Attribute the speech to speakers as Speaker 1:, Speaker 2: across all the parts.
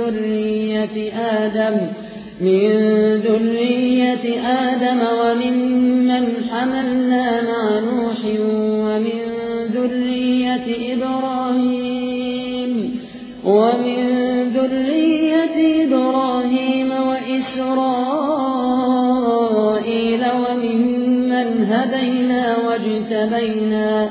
Speaker 1: ذرية آدم من ذرية آدم وممن حملنا مع نوح ومن ذرية إبراهيم ومن ذرية إبراهيم وإسرائيل وممن هدينا واجتبينا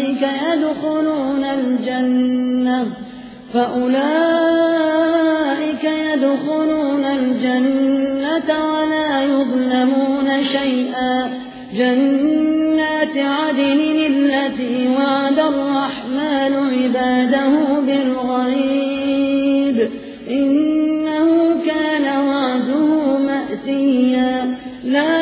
Speaker 1: يدخلون الجنة فأولئك يدخلون الجنة ولا يظلمون شيئا. جنات عدن التي وعد الرحمن عباده بالغيب. إنه كان وعده مأتيا. لا